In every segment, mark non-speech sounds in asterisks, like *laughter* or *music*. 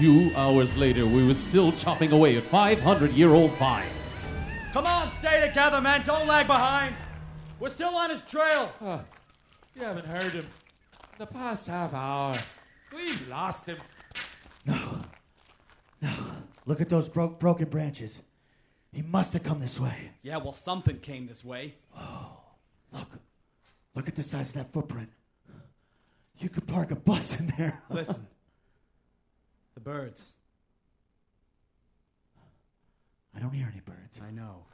few hours later, we were still chopping away at 500 year old vines. Come on, stay together, man. Don't lag behind. We're still on his trail. Oh, you haven't heard him. In the past half hour, we've lost him. No. No. Look at those bro- broken branches. He must have come this way. Yeah, well, something came this way. Oh, look. Look at the size of that footprint. You could park a bus in there. Listen. The birds. I don't hear any birds. I know.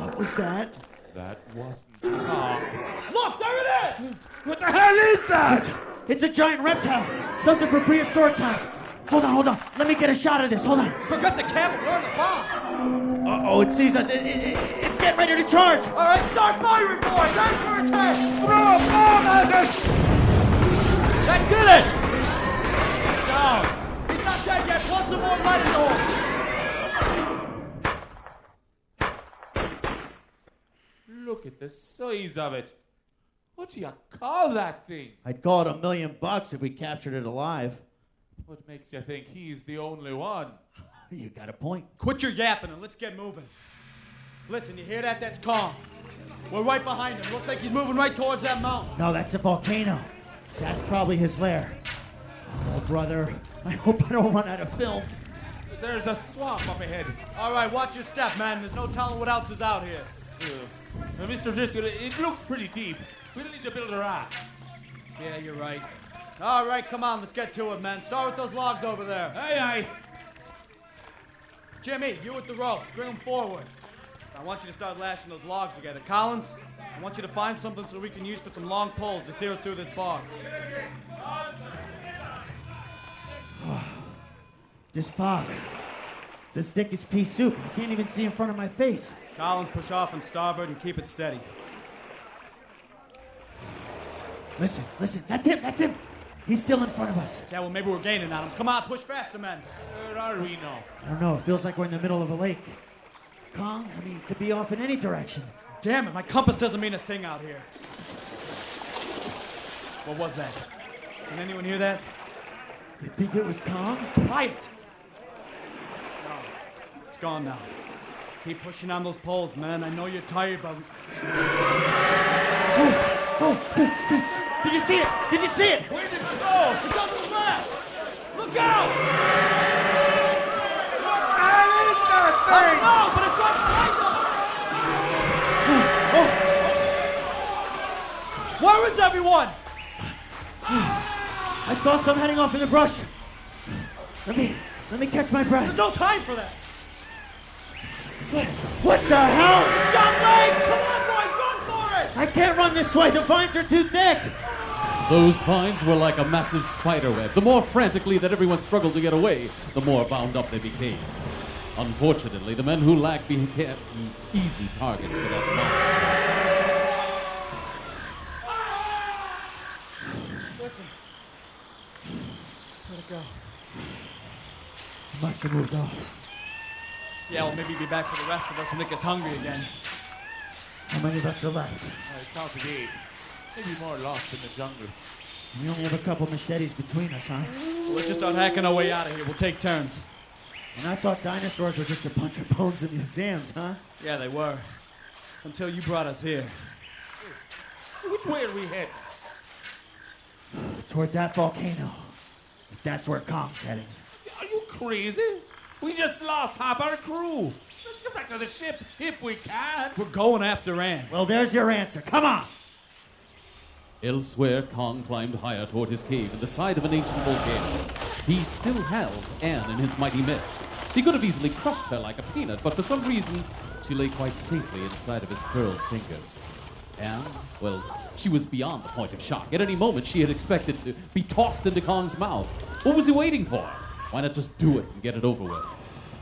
What was that? That wasn't Kong. Look, there it is! What the hell is that? It's a giant reptile. Something from prehistoric times. Hold on, hold on. Let me get a shot of this. Hold on. Forgot the camera. Where are in the bombs? Uh oh, it sees us. It, it, it- it's getting ready to charge. All right, start firing, boys. Aim for its head. Throw a bomb at it! That did it! He's down. He's not dead yet. Put some more lead into him. Look at the size of it. What do you call that thing? I'd call it a million bucks if we captured it alive. What makes you think he's the only one? *laughs* You got a point. Quit your yapping and let's get moving. Listen, you hear that? That's Kong. We're right behind him. Looks like he's moving right towards that mountain. No, that's a volcano. That's probably his lair. Oh, brother. I hope I don't run out of film. There's a swamp up ahead. All right, watch your step, man. There's no telling what else is out here. Uh, Mr. Driscoll, it looks pretty deep. We'll need to build a raft. Yeah, you're right. All right, come on, let's get to it, man. Start with those logs over there. Hey, aye. Jimmy, you with the rope. Bring them forward. I want you to start lashing those logs together. Collins, I want you to find something so we can use for some long poles to steer through this bog. *sighs* This fog. It's as thick as pea soup. I can't even see in front of my face. Collins, push off and starboard and keep it steady. Listen, listen. That's him. That's him. He's still in front of us. Yeah, well, maybe we're gaining on him. Come on, push faster, man. Where are we now? I don't know. It feels like we're in the middle of a lake. Kong, I mean, could be off in any direction. Damn it, my compass doesn't mean a thing out here. What was that? Can anyone hear that? You think it was Kong? Quiet! No, it's gone now. Keep pushing on those poles, man. I know you're tired, but. Oh, did, did- did you see it? Did you see it? Where did it go? It's on the left! Look out! I know, but it's right behind us! Where is everyone? I saw some heading off in the brush. Let me, let me catch my breath. There's no time for that. What, what the hell? Got legs! Come on, boys, run for it! I can't run this way. The vines are too thick. Those vines were like a massive spider web. The more frantically that everyone struggled to get away, the more bound up they became. Unfortunately, the men who lagged became easy targets for that monster. Listen. Let it go. Must have moved off. Yeah, well, maybe be back for the rest of us when it gets hungry again. How many of us are left? Uh, I counted eight. Maybe more lost in the jungle. We only have a couple machetes between us, huh? Let's just start hacking our way out of here. We'll take turns. And I thought dinosaurs were just a bunch of bones in museums, huh? Yeah, they were. Until you brought us here. Which way are we heading? Toward that volcano. That's where Kong's heading. Are you crazy? We just lost half our crew. Let's get back to the ship if we can. We're going after Ann. Well, there's your answer. Come on. Elsewhere, Kong climbed higher toward his cave in the side of an ancient volcano. He still held Ann in his mighty mitts. He could have easily crushed her like a peanut, but for some reason, she lay quite safely inside of his curled fingers. Ann, well, she was beyond the point of shock. At any moment, she had expected to be tossed into Kong's mouth. What was he waiting for? Why not just do it and get it over with?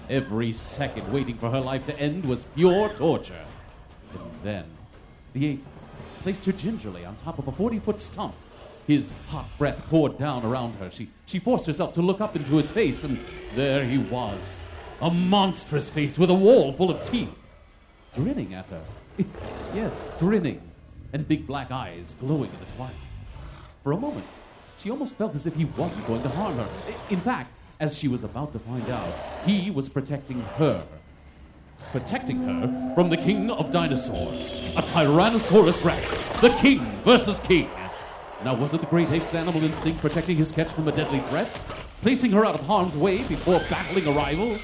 Every second waiting for her life to end was pure torture. And then, the ape placed her gingerly on top of a 40 foot stump. His hot breath poured down around her. She, she forced herself to look up into his face, and there he was. A monstrous face with a wall full of teeth. Grinning at her. *laughs* yes, grinning. And big black eyes glowing in the twilight. For a moment, she almost felt as if he wasn't going to harm her. In fact, as she was about to find out, he was protecting her. Protecting her from the king of dinosaurs, a Tyrannosaurus Rex, the king versus king. Now, was it the great ape's animal instinct protecting his catch from a deadly threat? Placing her out of harm's way before battling a rival?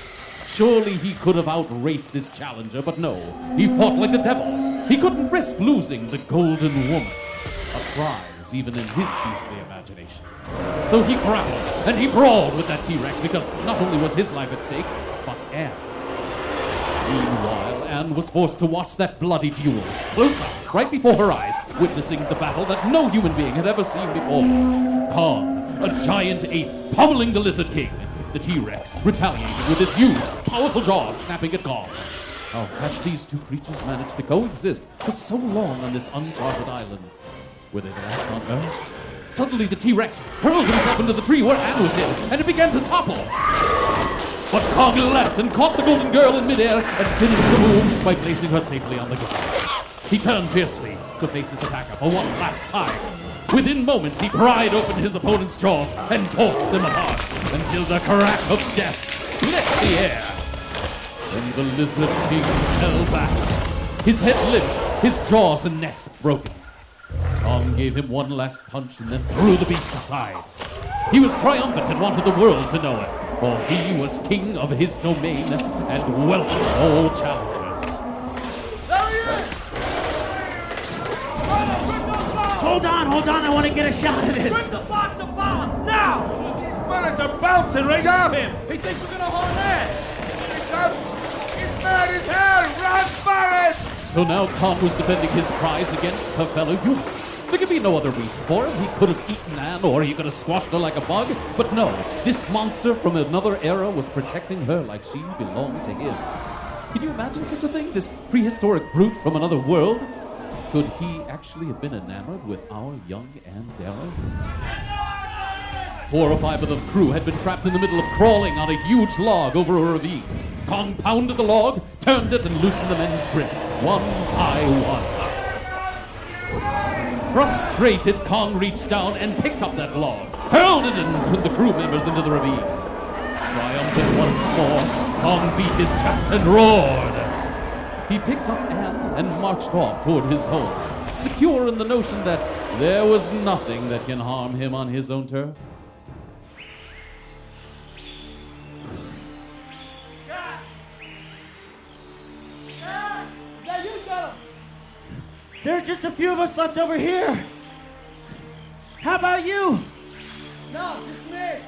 Surely he could have outraced this challenger, but no. He fought like the devil. He couldn't risk losing the golden woman. A prize even in his beastly imagination. So he grappled and he brawled with that T Rex because not only was his life at stake, but Ann's. Ann was forced to watch that bloody duel, close up, right before her eyes, witnessing the battle that no human being had ever seen before. Kong, a giant ape, pummeling the Lizard King. The T-Rex retaliating with its huge, powerful jaws snapping at Kong. How had these two creatures managed to coexist for so long on this uncharted island? Were they the last on Earth? Suddenly, the T-Rex hurled himself into the tree where Ann was hid, and it began to topple. But Kong leapt and caught the golden girl in midair and finished the move by placing her safely on the ground. He turned fiercely to face his attacker for one last time. Within moments, he pried open his opponent's jaws and forced them apart until the crack of death split the air. Then the lizard king fell back, his head limp, his jaws and necks broken. Kong gave him one last punch and then threw the beast aside. He was triumphant and wanted the world to know it, for he was king of his domain and welcomed all challengers. There he is! Hold on, hold on. I want to get a shot of this. Bring the box of bombs now! Bullets are bouncing right off him. He thinks we're gonna harm Ann! He's up. He's mad as hell. Run for it. So now Kong was defending his prize against her fellow humans. There could be no other reason for him. He could have eaten Ann or he could have squashed her like a bug. But no, this monster from another era was protecting her like she belonged to him. Can you imagine such a thing? This prehistoric brute from another world? Could he actually have been enamored with our young Ann Darrow? Four or five of the crew had been trapped in the middle of crawling on a huge log over a ravine. Kong pounded the log, turned it, and loosened the men's grip, one by one. Frustrated, Kong reached down and picked up that log, hurled it and put the crew members into the ravine. Triumphant once more, Kong beat his chest and roared. He picked up Anne and marched off toward his home, secure in the notion that there was nothing that can harm him on his own turf. There's just a few of us left over here. How about you? No, just me.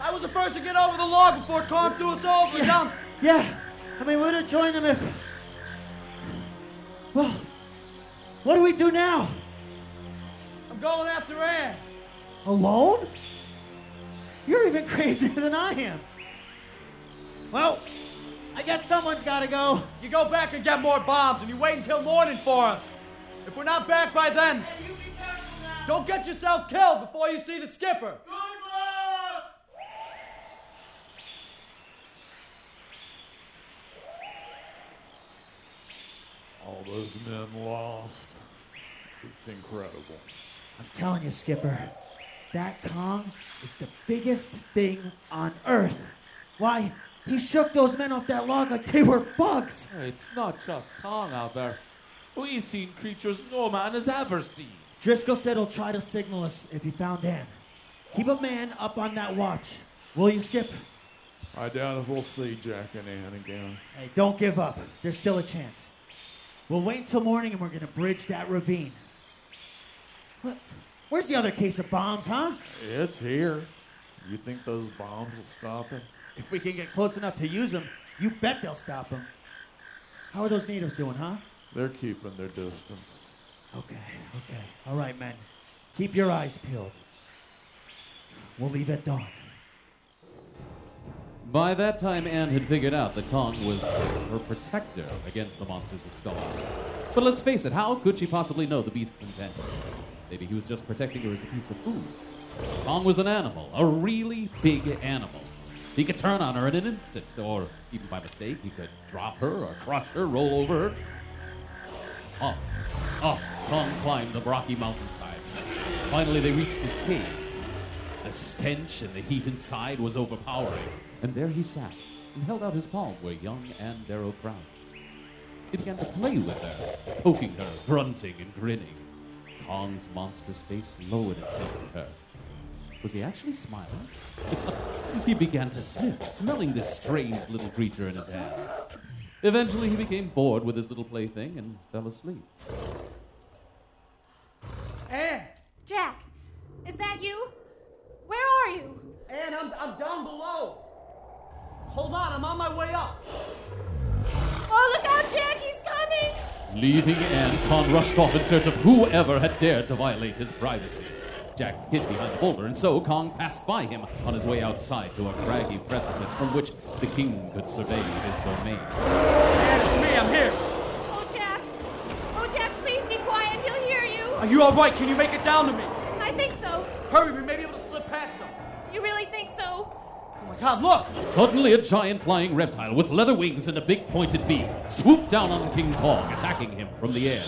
I was the first to get over the log before Kong threw us over. Down. Yeah. I mean, we would have joined them if. Well, what do we do now? I'm going after Ann. Alone? You're even *laughs* crazier than I am. Well, I guess someone's got to go. You go back and get more bombs, and you wait until morning for us. If we're not back by then, don't get yourself killed before you see the skipper. Good luck! All those men lost. It's incredible. I'm telling you, Skipper, that Kong is the biggest thing on Earth. Why, he shook those men off that log like they were bugs. It's not just Kong out there. We've seen creatures no man has ever seen. Driscoll said he'll try to signal us if he found Ann. Keep a man up on that watch. Will you, Skip? I doubt if we'll see Jack and Ann again. Hey, don't give up. There's still a chance. We'll wait until morning and we're gonna bridge that ravine. What? Where's the other case of bombs, huh? It's here. You think those bombs will stop it? If we can get close enough to use them, you bet they'll stop them. How are those natives doing, huh? They're keeping their distance. Okay, okay. All right, men. Keep your eyes peeled. We'll leave at dawn. By that time, Ann had figured out that Kong was her protector against the monsters of Skull Island. But let's face it, how could she possibly know the beast's intent? Maybe he was just protecting her as a piece of food. Kong was an animal, a really big animal. He could turn on her in an instant, or even by mistake, he could drop her or crush her, roll over her. Up, up, Kong climbed the rocky mountainside. Finally, they reached his cave. The stench and the heat inside was overpowering, and there he sat and held out his palm where young Ann Darrow crouched. He began to play with her, poking her, grunting and grinning. Kong's monstrous face lowered itself at her. Was he actually smiling? *laughs* he began to sniff, smelling this strange little creature in his hand. Eventually, he became bored with his little plaything and fell asleep. Ann! Jack, is that you? Where are you? Ann, I'm, I'm down below. Hold on, I'm on my way up. Oh, look out, Jack, he's coming! Leaving Ann, Kong rushed off in search of whoever had dared to violate his privacy. Jack hid behind a boulder, and so Kong passed by him on his way outside to a craggy precipice from which the king could survey his domain. Ann, it's me, I'm here. Oh, Jack. Oh, Jack, please be quiet. He'll hear you. Are you alright? Can you make it down to me? I think so. Hurry, we may be able to slip past them. Do you really think so? Oh my god, look! Suddenly, a giant flying reptile with leather wings and a big pointed beak swooped down on King Kong, attacking him from the air.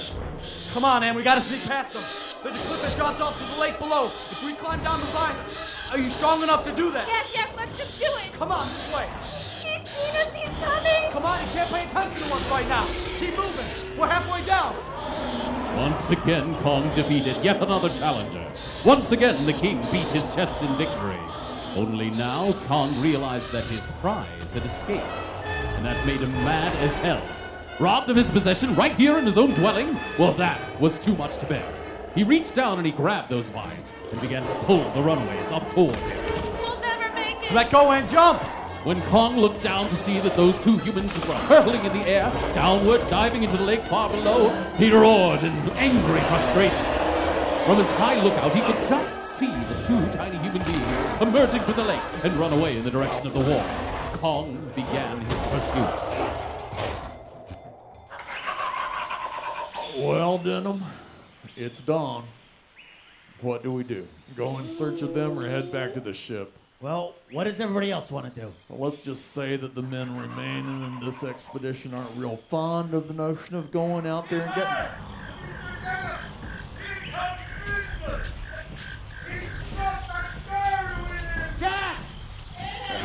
Come on, Ann, we gotta sneak past them. There's a cliff that drops off to the lake below. If we climb down the vine, are you strong enough to do that? Yes, yes, let's just do it. Come on, this way. He's seen us. He's coming. Come on, you can't pay attention to us right now. Keep moving. We're halfway down. Once again, Kong defeated yet another challenger. Once again, the king beat his chest in victory. Only now, Kong realized that his prize had escaped, and that made him mad as hell. Robbed of his possession right here in his own dwelling? Well, that was too much to bear. He reached down and he grabbed those vines and began to pull the runaways up toward him. We'll never make it. Let go and jump. When Kong looked down to see that those two humans were hurtling in the air, downward, diving into the lake far below, he roared in angry frustration. From his high lookout, he could just see the two tiny human beings emerging from the lake and run away in the direction of the wall. Kong began his pursuit. Well, Denham, it's dawn. What do we do? Go in search of them or head back to the ship? Well, what does everybody else want to do? Well, let's just say that the men remaining in this expedition aren't real fond of the notion of going out there and getting.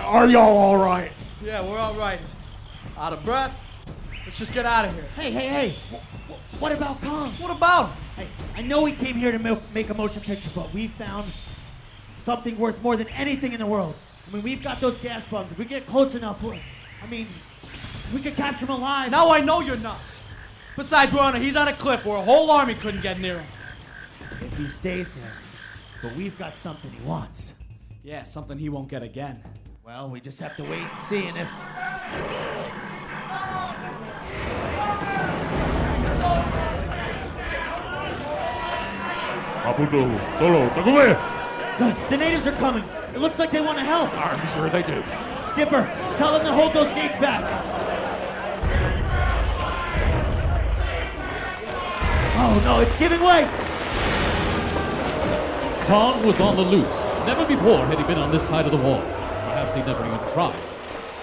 Are y'all all right? Yeah, we're all right. Out of breath? Let's just get out of here. Hey, hey, hey. wh- wh- What about Kong? What about him? Hey, I know we came here to make a motion picture, but we found something worth more than anything in the world. I mean, we've got those gas bombs. If we get close enough, I mean, we could capture him alive. Now I know you're nuts. Besides, we're on a, he's on a cliff where a whole army couldn't get near him. If he stays there. But we've got something he wants. Yeah, something he won't get again. Well, we just have to wait and see, and if. Abudu, Solo, Tagume! The, the natives are coming. It looks like they want to help. I'm sure they do. Skipper, tell them to hold those gates back. Oh no, it's giving way. Kong was on the loose. Never before had he been on this side of the wall. Perhaps he'd never even tried.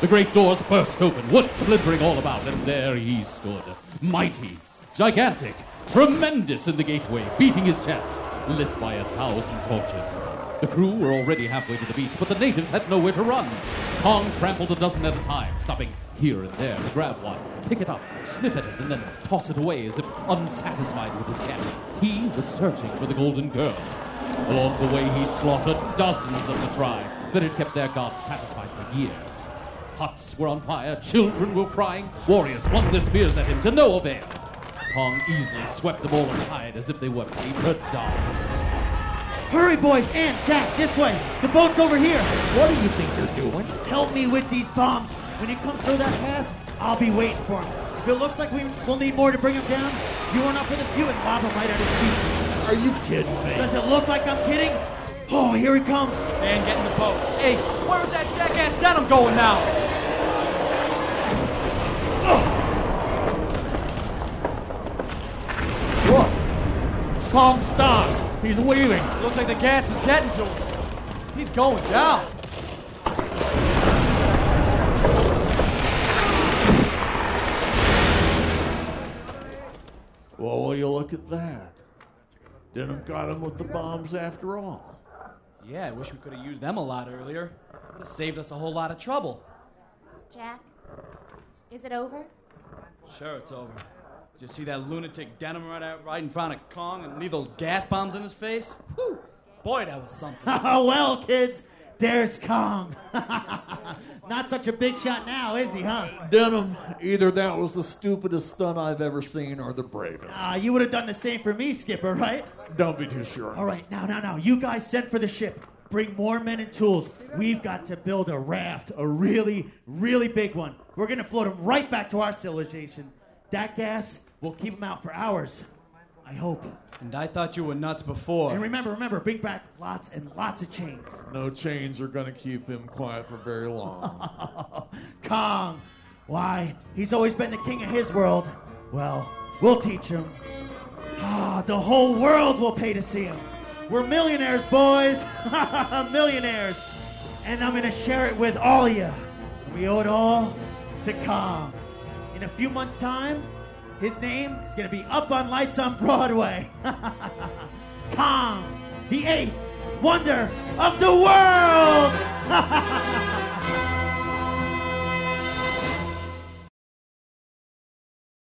The great doors burst open, wood splintering all about, and there he stood. Mighty, gigantic, tremendous in the gateway, beating his chest, lit by a thousand torches. The crew were already halfway to the beach, but the natives had nowhere to run. Kong trampled a dozen at a time, stopping here and there to grab one, pick it up, sniff at it, and then toss it away as if unsatisfied with his catch. He was searching for the golden girl. Along the way, he slaughtered dozens of the tribe that had kept their gods satisfied for years. Huts were on fire, children were crying, warriors flung their spears at him to no avail. Kong easily swept them all aside as if they were paper dolls. Hurry, boys, and Jack, this way. The boat's over here. What do you think you're doing? Help me with these bombs. When he comes through that pass, I'll be waiting for him. If it looks like we will need more to bring him down, you run up with a few and lob him right at his feet. Are you kidding me? Does it look like I'm kidding? Oh, here he comes. Man, get in the boat. Hey, where's that jackass Denham going now? Kong stopped. He's leaving. Looks like the gas is getting to him. He's going down. Well, will you look at that? Denham got him with the bombs after all. Yeah, I wish we could have used them a lot earlier. It Would have saved us a whole lot of trouble. Jack, is it over? Sure, it's over. Did you see that lunatic Denham right out right in front of Kong and leave those gas bombs in his face? Whew. Boy, that was something. *laughs* Well, kids, there's Kong. *laughs* Not such a big shot now, is he, huh? Denham, either that was the stupidest stunt I've ever seen or the bravest. Ah, you would have done the same for me, Skipper, right? Don't be too sure. All right, now, now, now, you guys send for the ship. Bring more men and tools. We've got to build a raft, a really, really big one. We're gonna float them right back to our civilization. That gas will keep them out for hours. I hope. And I thought you were nuts before. And remember, remember, bring back lots and lots of chains. No chains are going to keep him quiet for very long. *laughs* Kong, why? He's always been the king of his world. Well, we'll teach him. Ah, the whole world will pay to see him. We're millionaires, boys. *laughs* millionaires. And I'm going to share it with all of you. We owe it all to Kong. In a few months' time, his name is going to be up on lights on Broadway. *laughs* Kong, the eighth wonder of the world. *laughs*